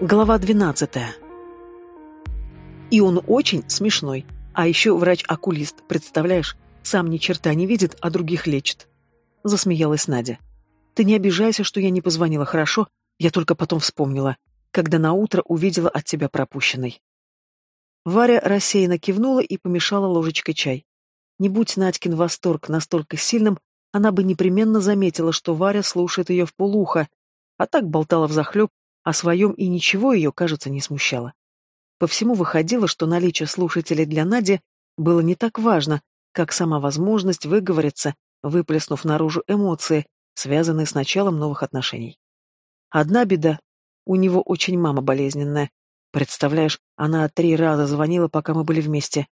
Глава 12. И он очень смешной. А еще врач-окулист, представляешь? Сам ни черта не видит, а других лечит. Засмеялась Надя. Ты не обижайся, что я не позвонила, хорошо? Я только потом вспомнила, когда на утро увидела от тебя пропущенный. Варя рассеянно кивнула и помешала ложечкой чай. Не будь Надькин восторг настолько сильным, она бы непременно заметила, что Варя слушает ее в полухо, а так болтала взахлеб, о своем и ничего ее, кажется, не смущало. По всему выходило, что наличие слушателей для Нади было не так важно, как сама возможность выговориться, выплеснув наружу эмоции, связанные с началом новых отношений. Одна беда. У него очень мама болезненная. Представляешь, она три раза звонила, пока мы были вместе.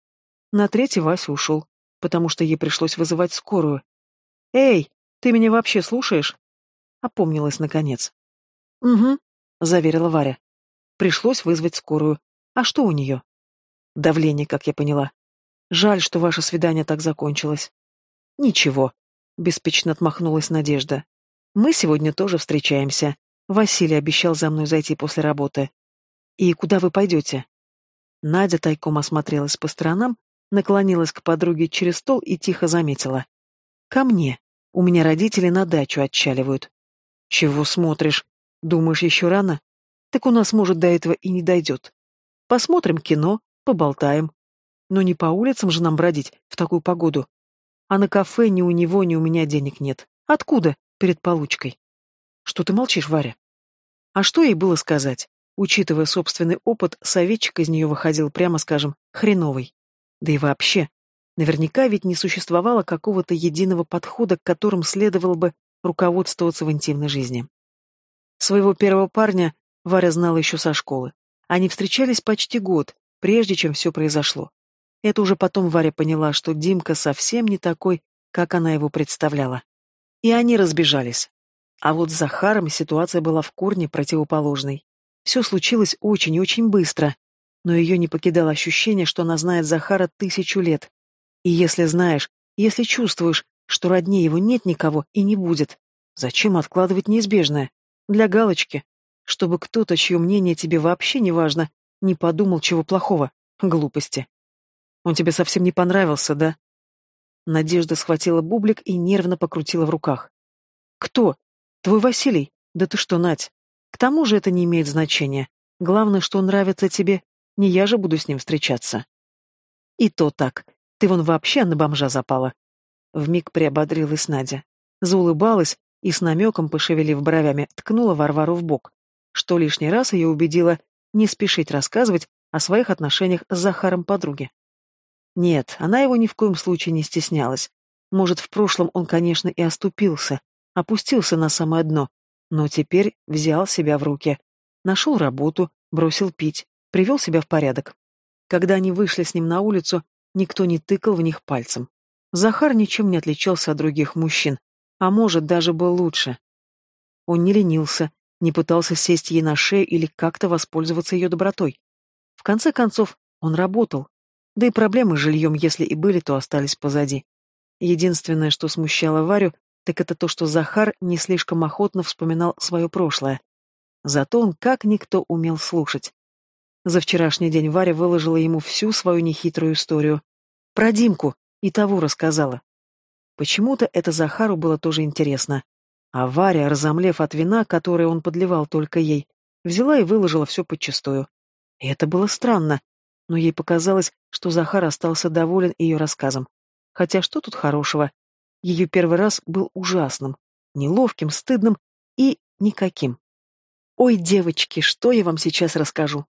На третий Вася ушел, потому что ей пришлось вызывать скорую. «Эй, ты меня вообще слушаешь?» Опомнилась наконец. «Угу», — заверила Варя. Пришлось вызвать скорую. А что у нее? Давление, как я поняла. Жаль, что ваше свидание так закончилось. Ничего, — беспечно отмахнулась Надежда. Мы сегодня тоже встречаемся. Василий обещал за мной зайти после работы. И куда вы пойдете? Надя тайком осмотрелась по сторонам, наклонилась к подруге через стол и тихо заметила. «Ко мне. У меня родители на дачу отчаливают». «Чего смотришь?» Думаешь, еще рано? Так у нас, может, до этого и не дойдет. Посмотрим кино, поболтаем. Но не по улицам же нам бродить в такую погоду. А на кафе ни у него, ни у меня денег нет. Откуда? Перед получкой. Что ты молчишь, Варя? А что ей было сказать? Учитывая собственный опыт, советчик из нее выходил, прямо скажем, хреновый. Да и вообще, наверняка ведь не существовало какого-то единого подхода, к которым следовало бы руководствоваться в интимной жизни. Своего первого парня Варя знала еще со школы. Они встречались почти год, прежде чем все произошло. Это уже потом Варя поняла, что Димка совсем не такой, как она его представляла. И они разбежались. А вот с Захаром ситуация была в корне противоположной. Все случилось очень и очень быстро, но ее не покидало ощущение, что она знает Захара тысячу лет. И если знаешь, если чувствуешь, что роднее его нет никого и не будет, зачем откладывать неизбежное? Для галочки. Чтобы кто-то, чье мнение тебе вообще не важно, не подумал чего плохого. Глупости. Он тебе совсем не понравился, да? Надежда схватила бублик и нервно покрутила в руках. Кто? Твой Василий? Да ты что, Надь? К тому же это не имеет значения. Главное, что он нравится тебе. Не я же буду с ним встречаться. И то так. Ты вон вообще на бомжа запала. Вмиг приободрилась Надя. Заулыбалась, и с намеком, пошевелив бровями, ткнула Варвару в бок, что лишний раз ее убедило не спешить рассказывать о своих отношениях с Захаром подруги. Нет, она его ни в коем случае не стеснялась. Может, в прошлом он, конечно, и оступился, опустился на самое дно, но теперь взял себя в руки. Нашел работу, бросил пить, привел себя в порядок. Когда они вышли с ним на улицу, никто не тыкал в них пальцем. Захар ничем не отличался от других мужчин, а может, даже был лучше. Он не ленился, не пытался сесть ей на шею или как-то воспользоваться ее добротой. В конце концов, он работал. Да и проблемы с жильем, если и были, то остались позади. Единственное, что смущало Варю, так это то, что Захар не слишком охотно вспоминал свое прошлое. Зато он как никто умел слушать. За вчерашний день Варя выложила ему всю свою нехитрую историю. Про Димку и того рассказала. Почему-то это Захару было тоже интересно. А Варя, разомлев от вина, которое он подливал только ей, взяла и выложила все подчистую. И это было странно, но ей показалось, что Захар остался доволен ее рассказом. Хотя что тут хорошего? Ее первый раз был ужасным, неловким, стыдным и никаким. «Ой, девочки, что я вам сейчас расскажу?»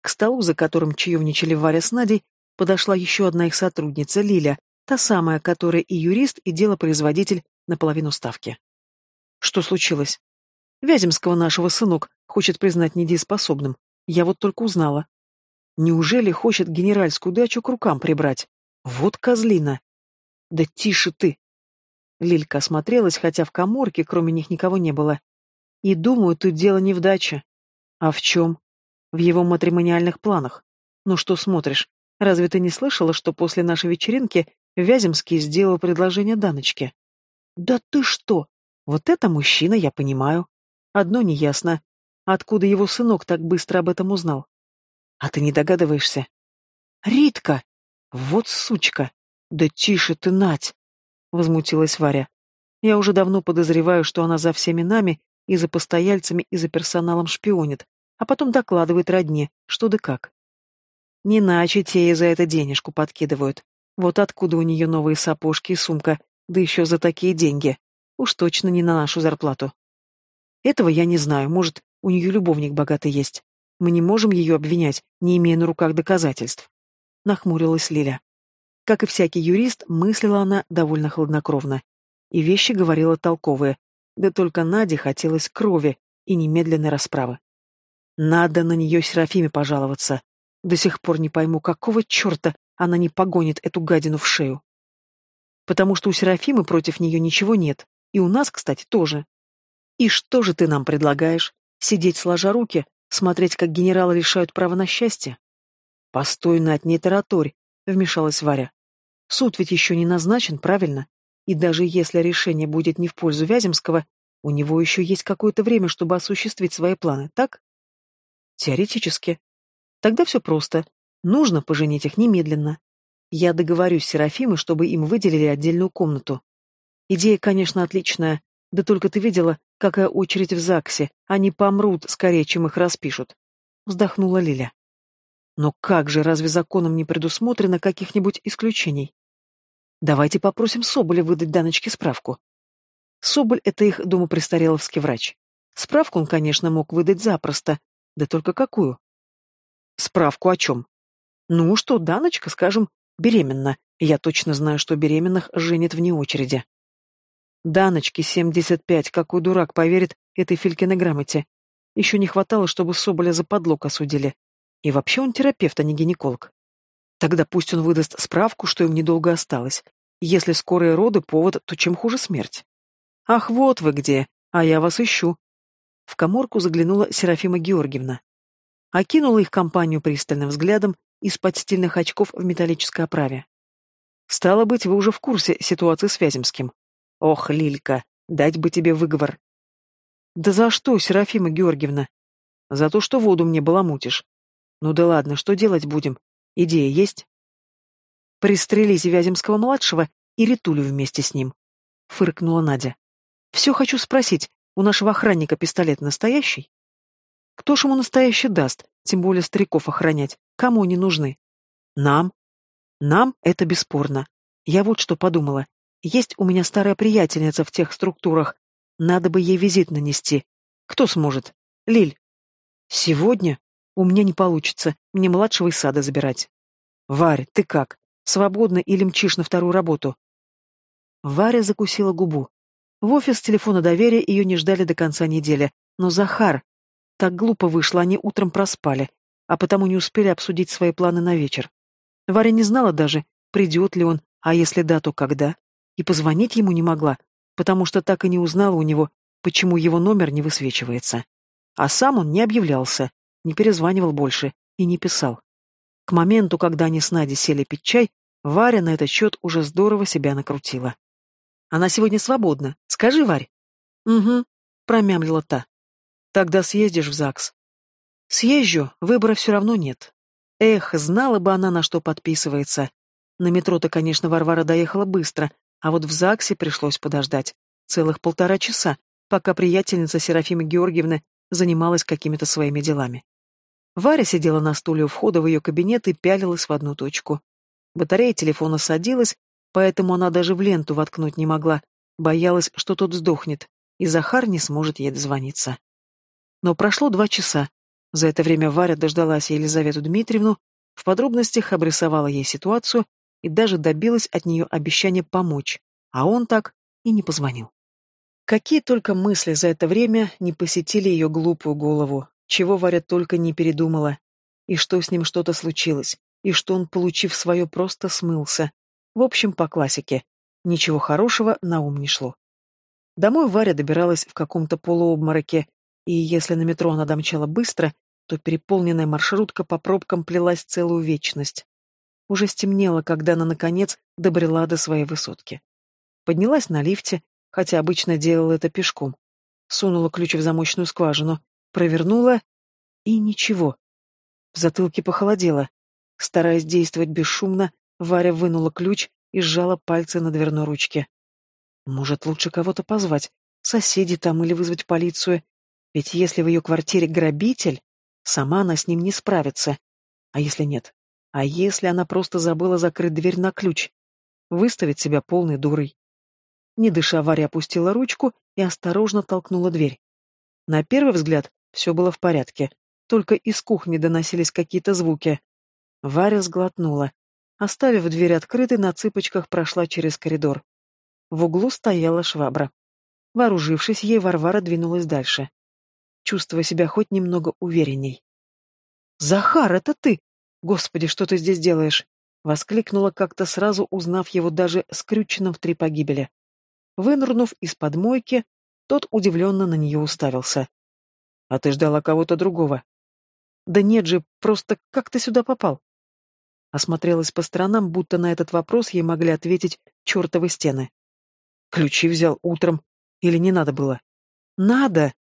К столу, за которым чаевничали Варя с Надей, подошла еще одна их сотрудница, Лиля, Та самая, которая и юрист, и делопроизводитель наполовину ставки. Что случилось? Вяземского нашего сынок хочет признать недееспособным. Я вот только узнала. Неужели хочет генеральскую дачу к рукам прибрать? Вот козлина. Да тише ты. Лилька осмотрелась, хотя в коморке кроме них никого не было. И думаю, тут дело не в даче. А в чем? В его матримониальных планах. Ну что смотришь? Разве ты не слышала, что после нашей вечеринки Вяземский сделал предложение Даночке. «Да ты что? Вот это мужчина, я понимаю. Одно неясно. Откуда его сынок так быстро об этом узнал? А ты не догадываешься? Ритка! Вот сучка! Да тише ты, Нать! Возмутилась Варя. Я уже давно подозреваю, что она за всеми нами, и за постояльцами, и за персоналом шпионит, а потом докладывает родне, что да как. Не иначе те ей за это денежку подкидывают. Вот откуда у нее новые сапожки и сумка, да еще за такие деньги. Уж точно не на нашу зарплату. Этого я не знаю, может, у нее любовник богатый есть. Мы не можем ее обвинять, не имея на руках доказательств. Нахмурилась Лиля. Как и всякий юрист, мыслила она довольно хладнокровно. И вещи говорила толковые. Да только Наде хотелось крови и немедленной расправы. Надо на нее Серафиме пожаловаться. До сих пор не пойму, какого черта она не погонит эту гадину в шею. Потому что у Серафимы против нее ничего нет. И у нас, кстати, тоже. И что же ты нам предлагаешь? Сидеть сложа руки, смотреть, как генералы решают право на счастье? Постой, Надь, не тараторь, вмешалась Варя. Суд ведь еще не назначен, правильно? И даже если решение будет не в пользу Вяземского, у него еще есть какое-то время, чтобы осуществить свои планы, так? Теоретически. Тогда все просто. Нужно поженить их немедленно. Я договорюсь с Серафимой, чтобы им выделили отдельную комнату. Идея, конечно, отличная, да только ты видела, какая очередь в ЗАГСе. Они помрут скорее, чем их распишут. Вздохнула Лиля. Но как же, разве законом не предусмотрено каких-нибудь исключений? Давайте попросим Соболя выдать Даночке справку. Соболь — это их домопрестареловский врач. Справку он, конечно, мог выдать запросто, да только какую? Справку о чем? Ну, что Даночка, скажем, беременна. Я точно знаю, что беременных женят вне очереди. Даночке 75, какой дурак поверит этой Филькиной грамоте. Еще не хватало, чтобы Соболя за подлог осудили. И вообще он терапевт, а не гинеколог. Тогда пусть он выдаст справку, что им недолго осталось. Если скорые роды — повод, то чем хуже смерть? Ах, вот вы где, а я вас ищу. В коморку заглянула Серафима Георгиевна. Окинула их компанию пристальным взглядом из-под стильных очков в металлической оправе. «Стало быть, вы уже в курсе ситуации с Вяземским. Ох, Лилька, дать бы тебе выговор. Да за что, Серафима Георгиевна? За то, что воду мне баламутишь. Ну да ладно, что делать будем? Идея есть? Пристрелите Вяземского-младшего и Ритулю вместе с ним. Фыркнула Надя. Все хочу спросить, у нашего охранника пистолет настоящий? Кто ж ему настоящий даст, тем более стариков охранять? Кому они нужны? Нам. Нам это бесспорно. Я вот что подумала. Есть у меня старая приятельница в тех структурах. Надо бы ей визит нанести. Кто сможет? Лиль. Сегодня? У меня не получится. Мне младшего из сада забирать. Варя, ты как? Свободна или мчишь на вторую работу? Варя закусила губу. В офис телефона доверия ее не ждали до конца недели. Но Захар... Так глупо вышло, они утром проспали, а потому не успели обсудить свои планы на вечер. Варя не знала даже, придет ли он, а если да, то когда и позвонить ему не могла, потому что так и не узнала у него, почему его номер не высвечивается. А сам он не объявлялся, не перезванивал больше и не писал. К моменту, когда они с Надей сели пить чай, Варя на этот счет уже здорово себя накрутила. «Она сегодня свободна. Скажи, Варь». «Угу», — промямлила та. «Тогда съездишь в ЗАГС». «Съезжу, выбора все равно нет. Эх, знала бы она, на что подписывается. На метро-то, конечно, Варвара доехала быстро, а вот в ЗАГСе пришлось подождать. Целых полтора часа, пока приятельница Серафима Георгиевна занималась какими-то своими делами. Варя сидела на стуле у входа в ее кабинет и пялилась в одну точку. Батарея телефона садилась, поэтому она даже в ленту воткнуть не могла, боялась, что тот сдохнет, и Захар не сможет ей дозвониться. Но прошло два часа. За это время Варя дождалась Елизавету Дмитриевну, в подробностях обрисовала ей ситуацию и даже добилась от нее обещания помочь, а он так и не позвонил. Какие только мысли за это время не посетили ее глупую голову, чего Варя только не передумала, и что с ним что-то случилось, и что он, получив свое, просто смылся. В общем, по классике. Ничего хорошего на ум не шло. Домой Варя добиралась в каком-то полуобмороке, и если на метро она домчала быстро, то переполненная маршрутка по пробкам плелась целую вечность. Уже стемнело, когда она, наконец, добрела до своей высотки. Поднялась на лифте, хотя обычно делала это пешком. Сунула ключ в замочную скважину, провернула, и ничего. В затылке похолодело. Стараясь действовать бесшумно, Варя вынула ключ и сжала пальцы на дверной ручке. Может, лучше кого-то позвать, соседей там или вызвать полицию. Ведь если в ее квартире грабитель, сама она с ним не справится. А если нет? А если она просто забыла закрыть дверь на ключ? Выставить себя полной дурой. Не дыша, Варя опустила ручку и осторожно толкнула дверь. На первый взгляд все было в порядке, только из кухни доносились какие-то звуки. Варя сглотнула. Оставив дверь открытой, на цыпочках прошла через коридор. В углу стояла швабра. Вооружившись ей, Варвара двинулась дальше, чувствуя себя хоть немного уверенней. «Захар, это ты! Господи, что ты здесь делаешь?» Воскликнула как-то сразу, узнав его даже скрюченным в три погибели. Вынырнув из-под мойки, тот удивленно на нее уставился. «А ты ждала кого-то другого?» «Да нет же, просто как ты сюда попал?» Осмотрелась по сторонам, будто на этот вопрос ей могли ответить чертовы стены. «Ключи взял утром. Или не надо было?» «Надо!» —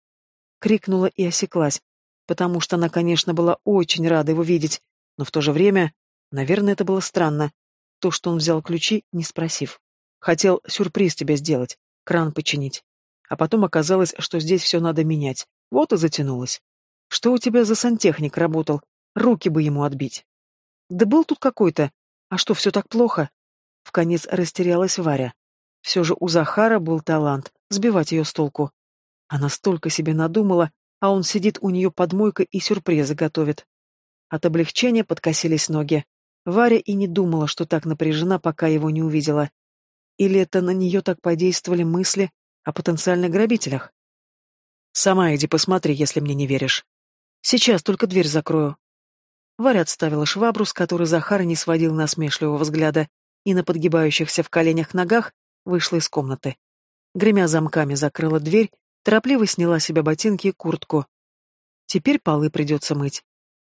крикнула и осеклась, потому что она, конечно, была очень рада его видеть, но в то же время, наверное, это было странно, то, что он взял ключи, не спросив. Хотел сюрприз тебе сделать, кран починить. А потом оказалось, что здесь все надо менять. Вот и затянулось. Что у тебя за сантехник работал? Руки бы ему отбить. Да был тут какой-то. А что, все так плохо? Вконец растерялась Варя. Все же у Захара был талант сбивать ее с толку. Она столько себе надумала, а он сидит у нее под мойкой и сюрпризы готовит. От облегчения подкосились ноги. Варя и не думала, что так напряжена, пока его не увидела. Или это на нее так подействовали мысли о потенциальных грабителях? Сама иди посмотри, если мне не веришь. Сейчас только дверь закрою. Варя отставила швабру, с которой Захар не сводил насмешливого взгляда, и на подгибающихся в коленях ногах вышла из комнаты. Гремя замками закрыла дверь, торопливо сняла себе ботинки и куртку. Теперь полы придется мыть.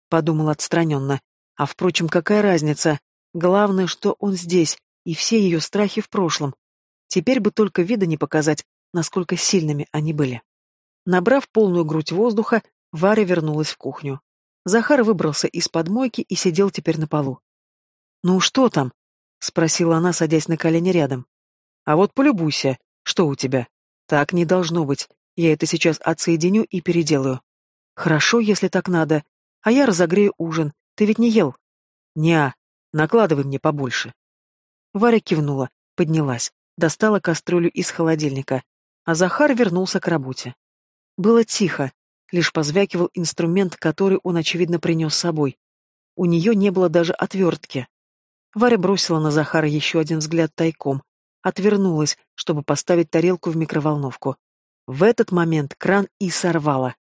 Подумал отстраненно. А впрочем, какая разница? Главное, что он здесь, и все ее страхи в прошлом. Теперь бы только вида не показать, насколько сильными они были. Набрав полную грудь воздуха, Варя вернулась в кухню. Захар выбрался из подмойки и сидел теперь на полу. «Ну что там?» — спросила она, садясь на колени рядом. «А вот полюбуйся. Что у тебя?» «Так не должно быть. Я это сейчас отсоединю и переделаю». «Хорошо, если так надо. А я разогрею ужин. Ты ведь не ел?» «Не-а. Накладывай мне побольше». Варя кивнула, поднялась, достала кастрюлю из холодильника, а Захар вернулся к работе. Было тихо, лишь позвякивал инструмент, который он, очевидно, принес с собой. У нее не было даже отвертки. Варя бросила на Захара еще один взгляд тайком, отвернулась, чтобы поставить тарелку в микроволновку. В этот момент кран и сорвало.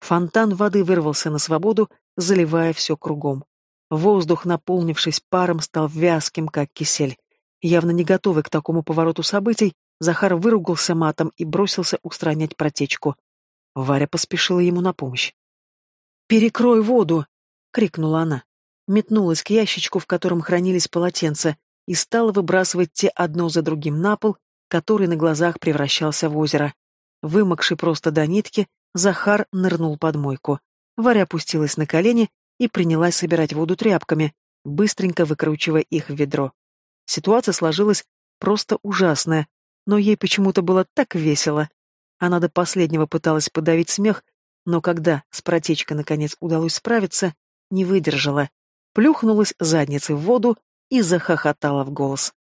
Фонтан воды вырвался на свободу, заливая все кругом. Воздух, наполнившись паром, стал вязким, как кисель. Явно не готовый к такому повороту событий, Захар выругался матом и бросился устранять протечку. Варя поспешила ему на помощь. «Перекрой воду!» — крикнула она. Метнулась к ящичку, в котором хранились полотенца, и стала выбрасывать те одно за другим на пол, который на глазах превращался в озеро. Вымокший просто до нитки, Захар нырнул под мойку. Варя опустилась на колени и принялась собирать воду тряпками, быстренько выкручивая их в ведро. Ситуация сложилась просто ужасная, но ей почему-то было так весело. Она до последнего пыталась подавить смех, но когда с протечкой наконец удалось справиться, не выдержала, плюхнулась задницей в воду и захохотала в голос.